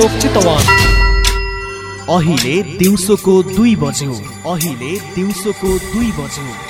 चोक चितवन। अहिले दिउँसोको दुई बज्यो। अहिले दिउँसोको दुई बज्यो।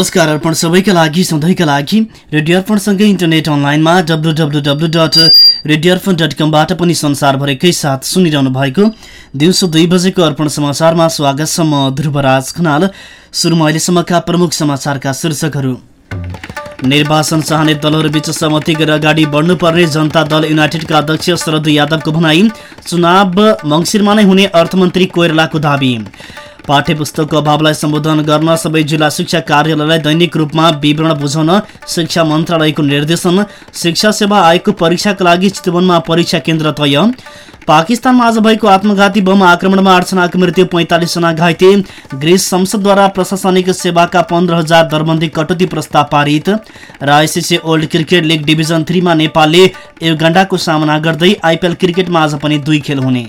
नमस्कार अर्पण सबैका लागि सधैँका लागि रेडियो अर्पणसँगै इन्टरनेट अनलाइनमा W W W dot radio Arpan dot कमबाट पनि संसारभरिकै साथ सुनिरहनु भएको दिउँसो दुई बजेको अर्पण समाचारमा स्वागत छ म ध्रुवराज खनाल। सुरुमा अहिलेसम्मका प्रमुख समाचारका शीर्षकहरू। निर्वाचन चाहने दलहरूबीच सहमति गरेर अगाडि बढ्नुपर्ने जनता दल युनाइटेडका अध्यक्ष शरद यादवको भनाई चुनाव मङ्सिरमा नै हुने अर्थमन्त्री कोइरालाको दावी। पाठ्य पुस्तकको अभावलाई सम्बोधन गर्न सबै जिल्ला शिक्षा कार्यालयलाई दैनिक रूपमा विवरण बुझाउन शिक्षा मन्त्रालयको निर्देशन। शिक्षा सेवा आयोगको परीक्षाका लागि चितवनमा परीक्षा केन्द्र तय। पाकिस्तानमा आज भएको आत्मघाती बम आक्रमणमा आठजनाको मृत्यु पैँतालिसजना घाइते। ग्रिस संसदद्वारा प्रशासनिक सेवाका पन्ध्र हजार दरबन्दी कटौती प्रस्ताव पारित। र ICC world cricket league division थ्रीमा नेपालले युगाण्डाको सामना गर्दै आइपिएल क्रिकेटमा आज पनि दुई खेल हुने।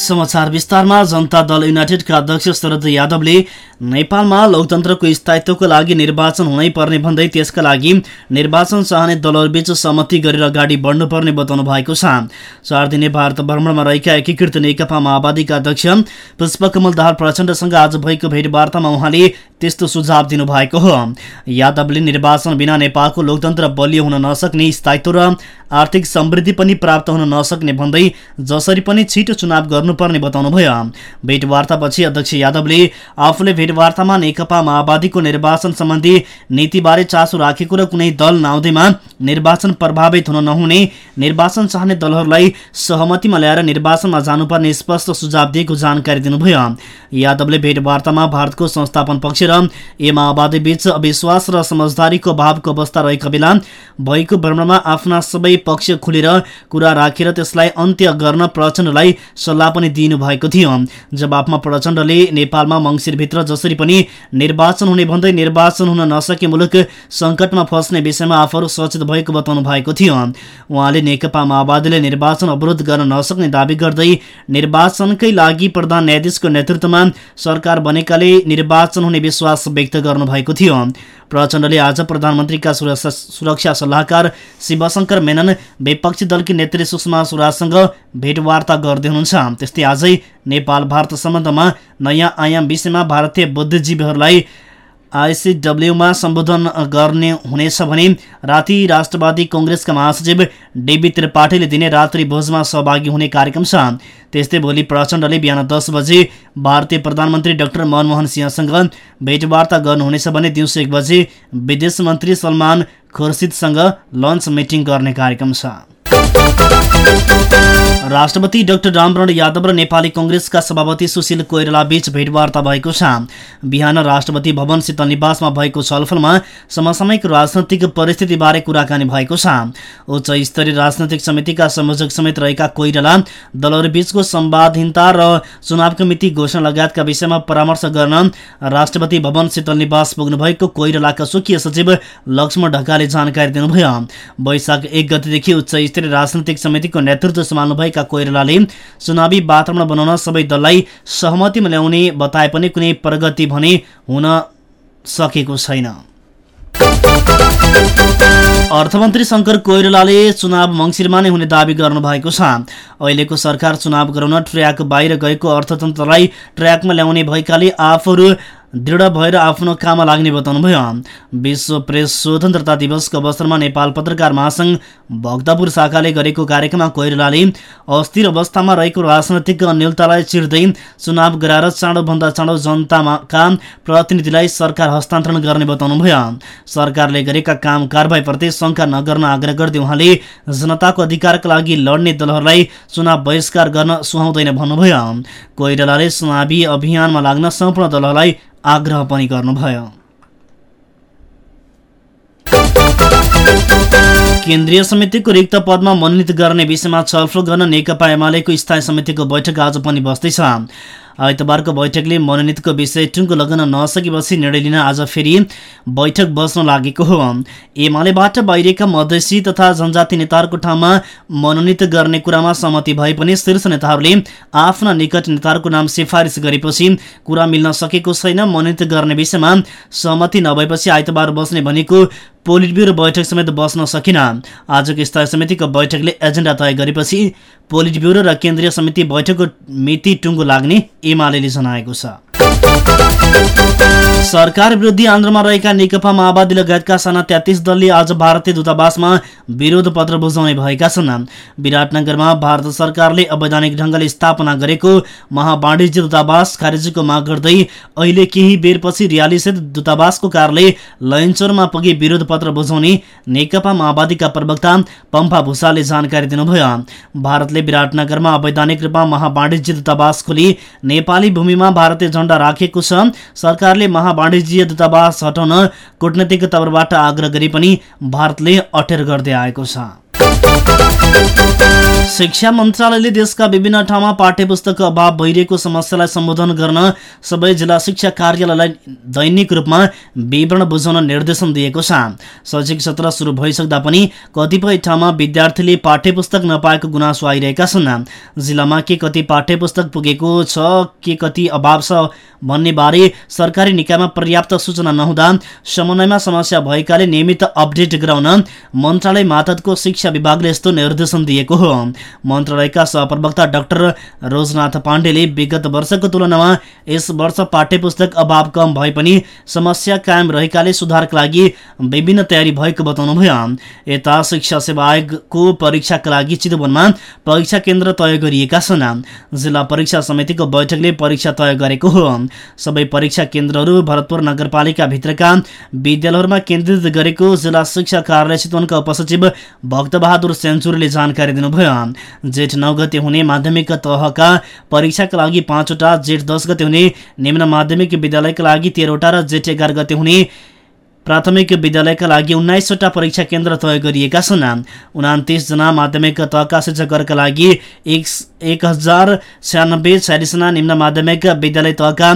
समाचार विस्तारमा जनता दल युनाइटेडका अध्यक्ष शरद यादवले नेपालमा लोकतन्त्रको स्थायित्वको लागि निर्वाचन हुनै पर्ने भन्दै त्यसका लागि निर्वाचन चाहने दलहरूबीच सहमति गरेर अगाडि बढ्नुपर्ने बताउनु भएको छ। चार दिने भारत भ्रमणमा रहेका एकीकृत नेकपा माओवादीका अध्यक्ष पुष्पकमल दाहाल प्रचण्डसँग आज भएको भेटवार्तामा उहाँले त्यस्तो सुझाव दिनुभएको हो। यादवले निर्वाचन बिना नेपालको लोकतन्त्र बलियो हुन नसक्ने स्थायित्व र आर्थिक समृद्धि पनि प्राप्त हुन नसक्ने भन्दै जसरी पनि छिटो चुनाव गर्नुपर्ने बताउनुभयो भेटवार्तापछि अध्यक्ष यादवले आफूले भेटवार्तामा नेकपा माओवादीको निर्वाचन सम्बन्धी नीतिबारे चासो राखेको र कुनै दल नआउँदैमा निर्वाचन प्रभावित हुन नहुने निर्वाचन चाहने दलहरूलाई सहमतिमा ल्याएर निर्वाचनमा जानुपर्ने स्पष्ट सुझाव दिएको जानकारी दिनुभयो। यादवले भेटवार्तामा भारतको संस्थापन पक्ष र ए माओवादी बीच अविश्वास र समझदारीको अभावको अवस्था रहेका बेला भएको भ्रमणमा आफ्ना सबै पक्ष खुलेर कुरा राखेर त्यसलाई अन्त्य गर्न प्रचण्डलाई सल्लाह पनि दिनु भएको थियो। जवाफमा प्रचण्डले नेपालमा मङ्सिरभित्र जसरी पनि निर्वाचन हुने भन्दै निर्वाचन हुन नसके मुलुक सङ्कटमा फस्ने विषयमा आफूहरू सचेत भएको बताउनु भएको थियो। उहाँले नेकपा माओवादीले निर्वाचन अवरोध गर्न नसक्ने दावी गर्दै निर्वाचनकै लागि प्रधान न्यायाधीशको नेतृत्वमा सरकार बनेकाले निर्वाचन हुने विश्वास व्यक्त गर्नुभएको थियो। प्रचण्डले आज प्रधानमन्त्रीका सुरक्षा सल्लाहकार शिवशङ्कर मेनन विपक्षी दलकी नेत्री सुषमा स्वराजसँग भेटवार्ता गर्दै हुनुहुन्छ। त्यस्तै आजै नेपाल भारत सम्बन्धमा नयाँ आयाम विषयमा भारतीय बुद्धिजीवीहरूलाई आइसिडब्ल्यूमा सम्बोधन गर्ने हुनेछ भने राति राष्ट्रवादी कङ्ग्रेसका महासचिव डेबी त्रिपाठीले दिने रात्रि भोजमा सहभागी हुने कार्यक्रम छ। त्यस्तै भोलि प्रचण्डले बिहान दस बजे भारतीय प्रधानमन्त्री डाक्टर मनमोहन सिंहसँग भेटवार्ता गर्नुहुनेछ भने दिउँसो एक बजे विदेश मन्त्री सलमान खुर्सिदसँग लन्च मिटिङ गर्ने कार्यक्रम छ। राष्ट्रपति डाक्टर रामवरण यादव र नेपाली कङ्ग्रेसका सभापति सुशील कोइराला बीच भेटवार्ता भएको छ। बिहान राष्ट्रपति भवन निवासमा भएको छलफलमा समसामयिक राजनैतिक परिस्थितिबारे कुराकानी भएको छ। उच्च स्तरीय राजनैतिक समितिका संयोजक समेत रहेका कोइराला दलहरूबीचको संवादहीनता र चुनावको मिति घोषणा लगायतका विषयमा परामर्श गर्न राष्ट्रपति भवन शीतल निवास पुग्नुभएको कोइरालाका स्वकीय सचिव लक्ष्मण ढकालले जानकारी दिनुभयो। वैशाख एक गतिदेखि उच्च स्तरीय राजनैतिक समितिको नेतृत्व सम्हाल्नुभएका कोइरालाले चुनावी वातावरण बनाउन सबै दललाई सहमतिमा ल्याउने बताए पनि कुनै प्रगति भने हुन सकेको छैन। अर्थमन्त्री शङ्कर कोइरालाले चुनाव मङ्सिरमा नै हुने दावी गर्नुभएको छ। अहिलेको सरकार चुनाव गराउन ट्र्याक बाहिर गएको अर्थतन्त्रलाई ट्र्याकमा ल्याउने भएकाले आफूहरू दृढ भएर आफ्नो काममा लाग्ने बताउनुभयो। विश्व प्रेस स्वतन्त्रता दिवसको अवसरमा नेपाल पत्रकार महासङ्घ भक्तपुर शाखाले गरेको कार्यक्रममा कोइरालाले अस्थिर अवस्थामा रहेको राजनैतिक अन्यलतालाई चिर्दै चुनाव गराएर चाँडोभन्दा चाँडो जनताका प्रतिनिधिलाई सरकार हस्तान्तरण गर्ने बताउनुभयो। सरकारले गरेका काम कारवाहीप्रति शङ्का नगर्न आग्रह गर्दै उहाँले जनताको अधिकारका लागि लड्ने दलहरूलाई चुनाव बहिष्कार गर्न सुहाउँदैन भन्नुभयो। कोइरालाले चुनावी अभियानमा लाग्न सम्पूर्ण दलहरूलाई आग्रह पनि गर्नुभयो। केन्द्रीय समितिको रिक्त पदमा मनोनित गर्ने विषयमा छलफल गर्न नेकपा एमालेको स्थायी समितिको बैठक आज पनि बस्दैछ। आइतबारको बैठकले मनोनितको विषय टुङ्गो लगाउन नसकेपछि निर्णय लिन आज फेरि बैठक बस्न लागेको हो। एमालेबाट बाहिरिएका मधेसी तथा जनजाति नेताहरूको ठाउँमा मनोनित गर्ने कुरामा सहमति भए पनि शीर्ष नेताहरूले आफ्ना निकट नेताहरूको नाम सिफारिस गरेपछि कुरा मिल्न सकेको छैन। मनोनित गर्ने विषयमा सहमति नभएपछि आइतबार बस्ने भनेको पोलिट ब्युरो बैठक समेत बस्न सकिन। आजको स्थायी समितिको बैठकले एजेन्डा तय गरेपछि पोलिट ब्युरो र केन्द्रीय समिति बैठकको मिति टुङ्गो लाग्ने एमाले जनाएको छ। सरकार विरोधी आन्दोलनमा रहेका नेकपा माओवादी लगायतका साना तेत्तिस दलले आज भारतीय दूतावासमा विरोध पत्र बुझाउने भएका छन्। विराटनगरमा भारत सरकारले अवैधानिक ढङ्गले स्थापना गरेको महावाणिज्य दूतावास खारेजीको माग गर्दै अहिले केही बेरपछि रियालीसहित दूतावासको कार्यालय लयनचोरमा पुगी विरोध पत्र बुझाउने नेकपा माओवादीका प्रवक्ता पम्फा भूषालले जानकारी दिनुभयो। भारतले विराटनगरमा अवैधानिक रूपमा महावाणिज्य दूतावास खोली नेपाली भूमिमा भारतीय झण्डा राखेको छ। सरकारले महावाणिज्य दूतावास हटाउन कूटनैतिक तवरबाट आग्रह गरे पनि भारतले अटेर गर्दै आएको छ। शिक्षा मन्त्रालयले देशका विभिन्न ठाउँमा पाठ्य पुस्तकको अभाव भइरहेको समस्यालाई सम्बोधन गर्न सबै जिल्ला शिक्षा कार्यालयलाई दैनिक रूपमा विवरण बुझाउन निर्देशन दिएको छ। शैक्षिक सत्र सुरु भइसक्दा पनि कतिपय ठाउँमा विद्यार्थीले पाठ्य पुस्तक नपाएको गुनासो आइरहेका छन्। जिल्लामा के कति पाठ्य पुस्तक पुगेको छ के कति अभाव छ भन्ने बारे सरकारी निकायमा पर्याप्त सूचना नहुँदा समन्वयमा समस्या भएकाले नियमित अपडेट गराउन मन्त्रालय मातहतको शिक्षा विभागले यस्तो निर्देशन दिएको हो। मन्त्रालयका सहप्रवक्ता डाक्टर रोजनाथ पाण्डेले विगत वर्षको तुलनामा यस वर्ष पाठ्य पुस्तक अभाव कम भए पनि समस्या कायम रहेकाले सुधारका लागि विभिन्न तयारी भएको बताउनुभयो यता शिक्षा सेवा आयोगको परीक्षाका लागि चितवनमा परीक्षा केन्द्र तय गरिएका छन्। जिल्ला परीक्षा समितिको बैठकले परीक्षा तय गरेको हो। सबै परीक्षा केन्द्रहरू भरतपुर नगरपालिका भित्रका विद्यालयहरूमा केन्द्रित गरेको जिल्ला शिक्षा कार्यालय चितवनका उपसचिव भक्तबहादुर सेन्चुरीले जानकारी दिनुभयो। जेठ नौ गते हुने माध्यमिक तहका परीक्षाका लागि पाँचवटा जेठ दस गते हुने निम्न माध्यमिक विद्यालयका लागि तेह्रवटा र जेठ एघार गते हुने प्राथमिक विद्यालयका लागि उन्नाइसवटा परीक्षा केन्द्र तय गरिएका छन्। उनातिसजना माध्यमिक तहका शिक्षकहरूका लागि एक एक हजार छ्यानब्बे छयालिसजना निम्न माध्यमिक विद्यालय तहका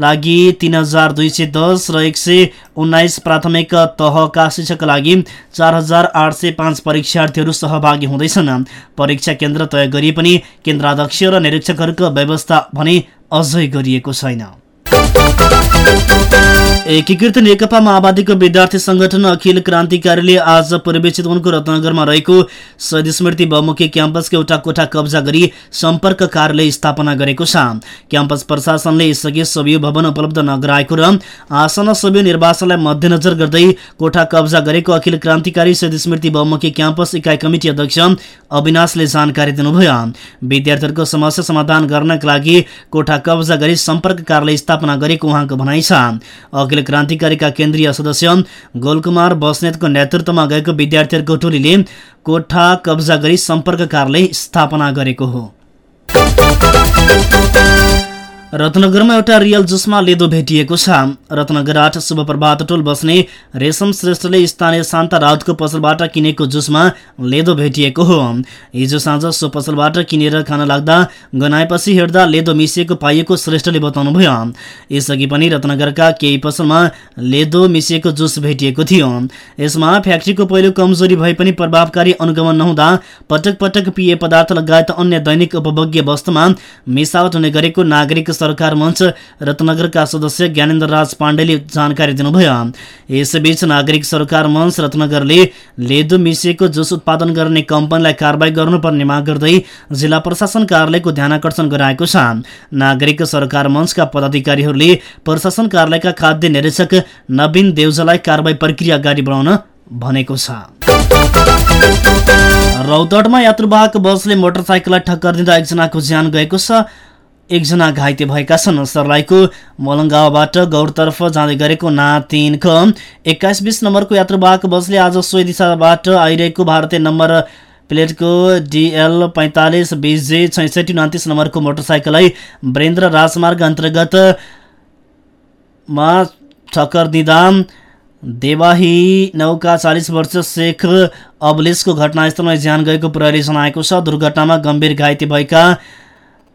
लागि तिन हजार दुई सय दस र एक सय उन्नाइस प्राथमिक तहका शिक्षकका लागि चार हजार आठ सय पाँच परीक्षार्थीहरू सहभागी हुँदैछन्। परीक्षा केन्द्र तय गरिए पनि केन्द्राध्यक्ष र निरीक्षकहरूको व्यवस्था भने अझै गरिएको छैन। एकीकृत नेकपा माओवादीको विद्यार्थी संगठन अखिल क्रान्तिकारीले आज पूर्वी चितवनको रत्नगरमा रहेको शहीद स्मृति बहुमुखी क्याम्पसको एउटा कोठा कब्जा गरी सम्पर्क कार्यालय स्थापना गरेको छ। क्याम्पस प्रशासनले यसअघि सबियो भवन उपलब्ध नगराएको र आसन सबियो निर्वाचनलाई मध्यनजर गर्दै कोठा कब्जा गरेको अखिल क्रान्तिकारी शहीद स्मृति बहुमुखी क्याम्पस इकाइ कमिटी अध्यक्ष अविनाशले जानकारी दिनुभयो। विद्यार्थीहरूको समस्या समाधान गर्नका लागि कोठा कब्जा गरी सम्पर्क कार्यालय स्थापना गरेको उहाँको भनाइ छ अखिल क्रान्तिकारीका केन्द्रीय सदस्य गोलकुमार बस्नेतको नेतृत्वमा गएको विद्यार्थीहरूको टोलीले कोठा कब्जा गरी सम्पर्क कार्यालय स्थापना गरेको हो। रत्नगरमा एउटा रियल जुसमा लेदो भेटिएको छ। रत्नगर आठ शुभ प्रभात टोल बस्ने रेशम श्रेष्ठले स्थानीय शान्ता राउतको पसलबाट किनेको जुसमा लेदो भेटिएको हो। हिजो साँझ सो पसलबाट किनेर खान लाग्दा गनाएपछि हेर्दा लेदो मिसिएको पाइएको श्रेष्ठले बताउनुभयो। यसअघि पनि रत्नगरका केही पसलमा लेदो मिसिएको जुस भेटिएको थियो। यसमा फ्याक्ट्रीको पहिलो कमजोरी भए पनि प्रभावकारी अनुगमन नहुँदा पटक पटक पिए पदार्थ लगायत अन्य दैनिक उपभोग्य वस्तुमा मिसावट हुने गरेको नागरिक सरकार मञ्च रत्नगरका सदस्य ज्ञानेन्द्र राज पाण्डेले जानकारी दिनुभयो। यसबीच नागरिक सरकार मञ्च रत्नगरले लेदो मिसिएको जुस उत्पादन गर्ने कम्पनीलाई कारवाही गर्नुपर्ने माग गर्दै जिल्ला प्रशासन कार्यालयको ध्यान आकर्षण गराएको छ। नागरिक सरकार मञ्चका पदाधिकारीहरूले प्रशासन कार्यालयका खाद्य निरीक्षक नवीन देउजालाई कारवाही प्रक्रिया अगाडि बढाउन भनेको छ। रौतडमा यात्रुवाहक बसले मोटरसाइकललाई टक्कर दिँदा एकजनाको ज्यान गएको छ। एकजना घाइते भएका छन्। सर्लाहीको मलङ्गाबाट गौरतर्फ जाँदै गरेको ना तिन ख। एक्काइस बिस नम्बरको यात्रुवाहक बसले आज सोही दिशाबाट आइरहेको भारतीय नम्बर प्लेटको डिएल पैँतालिस बिजे छैसठी उन्तिस नम्बरको मोटरसाइकललाई वरेन्द्र राजमार्ग अन्तर्गत मा ठक्कर दिँदा देवाही नौका चालिस वर्ष शेख अबलिसको घटनास्थलमा ज्यान गएको प्रहरी जनाएको छ। दुर्घटनामा गम्भीर घाइते भएका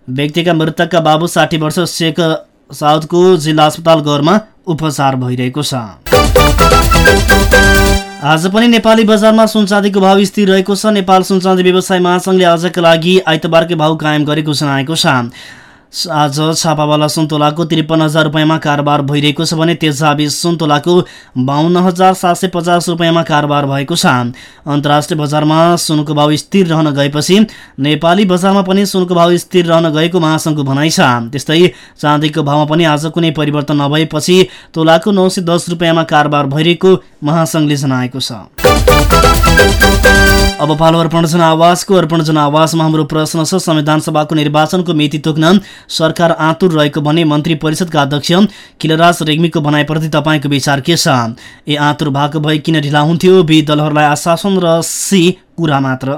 व्यक्तिका मृतकका बाबु साठी वर्ष शेख साउदको जिल्ला अस्पताल गौरमा उपचार भइरहेको छ। आज पनि नेपाली बजारमा सुनचाँदीको भाव स्थिर रहेको छ। नेपाल सुनचाँदी व्यवसाय महासङ्घले आजका लागि आइतबारकै भाव कायम गरेको जनाएको छ। आज छापावाला सुन्तोलाको त्रिपन्न हजार रुपियाँमा कारोबार भइरहेको छ भने तेजाबी सुन्तोलाको बाहन्न हजार सात सय पचास रुपियाँमा कारोबार भएको छ। अन्तर्राष्ट्रिय बजारमा सुनको भाव स्थिर रहन गएपछि नेपाली बजारमा पनि सुनको भाव स्थिर रहन गएको महासङ्घको भनाइ छ। त्यस्तै चाँदीको भावमा पनि आज कुनै परिवर्तन नभएपछि तोलाको नौ सय दस रुपियाँमा कारोबार भइरहेको महासङ्घले जनाएको छ। अब पालो अर्पण जनावासको अर्पण जनावासमा हाम्रो प्रश्न छ संविधान सभाको निर्वाचनको मिति तोक्न सरकार आतुर रहेको भने मन्त्री परिषदका अध्यक्ष किलराज रेग्मीको भनाइप्रति तपाईँको विचार के छ? ए आतुर भएको भए किन ढिला हुन्थ्यो? बी दलहरूलाई आश्वासन र सी कुरा मात्र।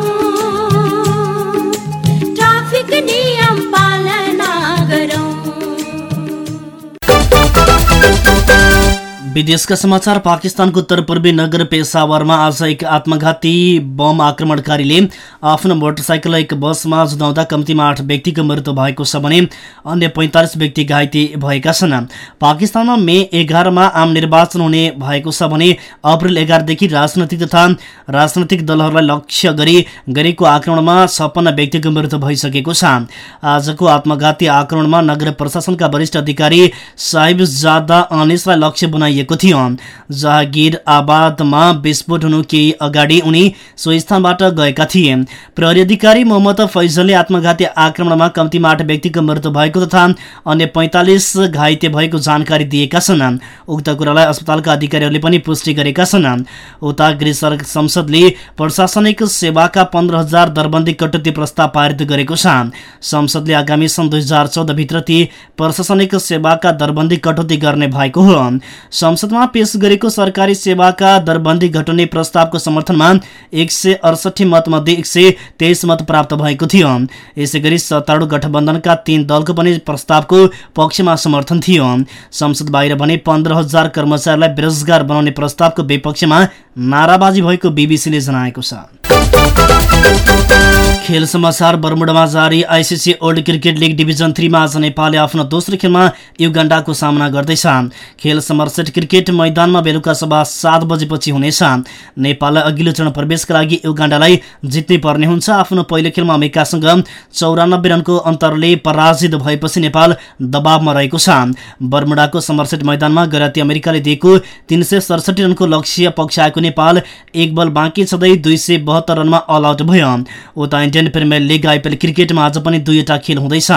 विदेशका समाचार पाकिस्तानको उत्तर पूर्वी नगर पेसावरमा आज एक आत्मघाती बम आक्रमणकारीले आफ्नो मोटरसाइकल एक बसमा जुदाउँदा कम्तीमा आठ व्यक्तिको मृत्यु भएको छ भने अन्य पैँतालिस व्यक्ति घाइते भएका छन्। पाकिस्तानमा मे एघारमा आम निर्वाचन हुने भएको छ भने अप्रेल एघारदेखि राजनैतिक तथा राजनैतिक दलहरूलाई लक्ष्य गरी गरेको आक्रमणमा छप्पन्न व्यक्तिको मृत्यु भइसकेको छ। आजको आत्मघाती आक्रमणमा नगर प्रशासनका वरिष्ठ अधिकारी साहिब जादा अनिसलाई लक्ष्य बनाइएको थियो। जहागिर आबादमा विस्फोट हुनु केही अगाडि उनी सो स्थानबाट गएका थिए। प्रहरी अधिकारी मोहम्मद फैजलले आत्मघाती आक्रमणमा कम्तीमा आठ व्यक्तिको मृत्यु भएको तथा अन्य पैँतालिस घाइते भएको जानकारी दिएका छन्। उक्त कुरालाई अस्पतालका अधिकारीहरूले पनि पुष्टि गरेका छन्। उता गृह संसदले प्रशासनिक सेवाका पन्ध्र हजार दरबन्दी कटौती प्रस्ताव पारित गरेको छ। संसदले आगामी सन् दुई हजार चौधभित्र ती प्रशासनिक सेवाका दरबन्दी कटौती गर्ने भएको हो। संसदमा पेश गरेको सरकारी सेवाका दरबन्दी घटाउने प्रस्तावको समर्थनमा एक सय अडसठी मतमध्ये एक सय तेइस मत प्राप्त भएको थियो। यसै गरी सत्तारूढ गठबन्धनका तीन दलको पनि प्रस्तावको पक्षमा समर्थन थियो। संसद बाहिर भने पन्ध्र हजार कर्मचारीलाई बेरोजगार बनाउने प्रस्तावको विपक्षमा नाराबाजी भएको बिबिसीले जनाएको छ। खेल समाचार बर्मुडामा जारी ICC world cricket league division थ्रीमा आज नेपालले आफ्नो दोस्रो खेलमा युगाण्डाको सामना गर्दैछ। खेल समरसेट क्रिकेट मैदानमा बेलुका सभा सात बजेपछि हुनेछ। नेपाललाई अघिल्लो चरण प्रवेशका लागि युगाण्डालाई जित्नै पर्ने हुन्छ। आफ्नो पहिलो खेलमा अमेरिकासँग चौरानब्बे रनको अन्तरले पराजित भएपछि नेपाल दबावमा रहेको छ। बर्मुडाको समरसेट मैदानमा गैराती अमेरिकाले दिएको तीन रनको लक्ष्य पक्षाएको नेपाल एक बल बाँकी छँदै दुई रनमा अल आउट भयो। उता इन्डियन प्रिमियर लिग आइपिएल क्रिकेटमा आज पनि दुईवटा खेल हुँदैछ।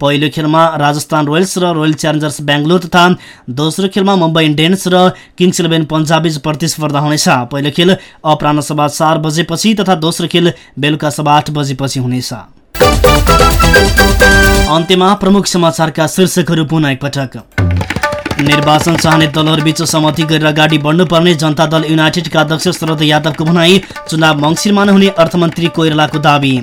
पहिलो खेलमा राजस्थान रोयल्स र रोयल च्यालेन्जर्स बेङ्गलोर तथा दोस्रो खेलमा मुम्बई इन्डियन्स र किङ्स इलेभेन पन्जाबीज प्रतिस्पर्धा हुनेछ। पहिलो खेल अपराह सभा चार बजेपछि तथा दोस्रो खेल बेलुका सभा आठ बजेपछि हुनेछ। अन्त्यमा प्रमुख समाचारका शीर्षकहरू पुनः एकपटक। निर्वाचन चाहने दलहरूबीच सहमति गरेर अगाडि बढ्नुपर्ने जनता दल युनाइटेडका अध्यक्ष शरद यादवको भनाई चुनाव मङ्सिरमा नहुने अर्थमन्त्री कोइरालाको दावी।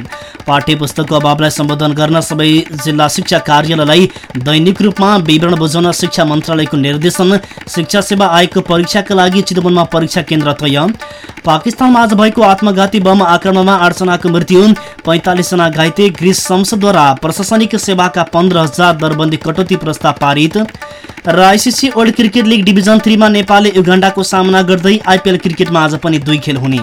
पाठ्य पुस्तकको अभावलाई सम्बोधन गर्न सबै जिल्ला शिक्षा कार्यालयलाई दैनिक रूपमा विवरण बुझाउन शिक्षा मन्त्रालयको निर्देशन। शिक्षा सेवा आयोगको परीक्षाका लागि चितवनमा परीक्षा केन्द्र तय। पाकिस्तानमा आज भएको आत्मघाती बम आक्रमणमा आठजनाको मृत्यु। पैँतालिसजना घाइते गृह संसदद्वारा प्रशासनिक सेवाका पन्ध्र हजार दरबन्दी कटौती प्रस्ताव पारित। र ICC world cricket league division थ्रीमा नेपालले युगाण्डाको सामना गर्दै आइपिएल क्रिकेटमा आज पनि दुई खेल हुने।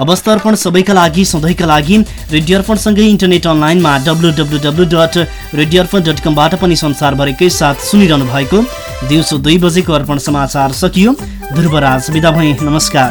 अवस्था अर्पण सबैका लागि सधैँका लागि रेडियो अर्पणसँगै इन्टरनेट अनलाइनमा W W W dot radio Arpan dot कमबाट पनि संसारभरिकै साथ सुनिरहनु भएको दिउँसो दुई बजेको अर्पण समाचार सकियो। ध्रुवराज बिदा भई नमस्कार।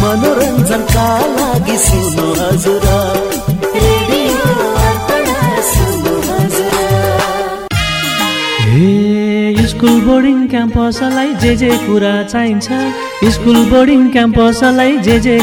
मनोरञ्जनका लागि सुन्नु स्कुल बोर्डिङ क्याम्पसलाई जे जे कुरा चाहिन्छ स्कुल बोर्डिङ क्याम्पसलाई जे जे